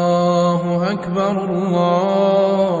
الله أكبر الله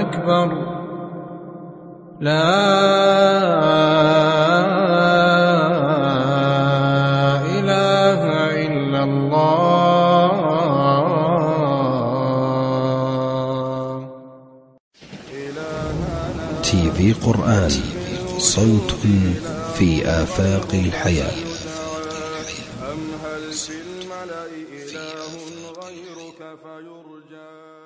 أكبر. لا إله إلا الله. تي في قرآن صوت في آفاق الحياة. أم هل في الملأ إله غيرك فيرجى؟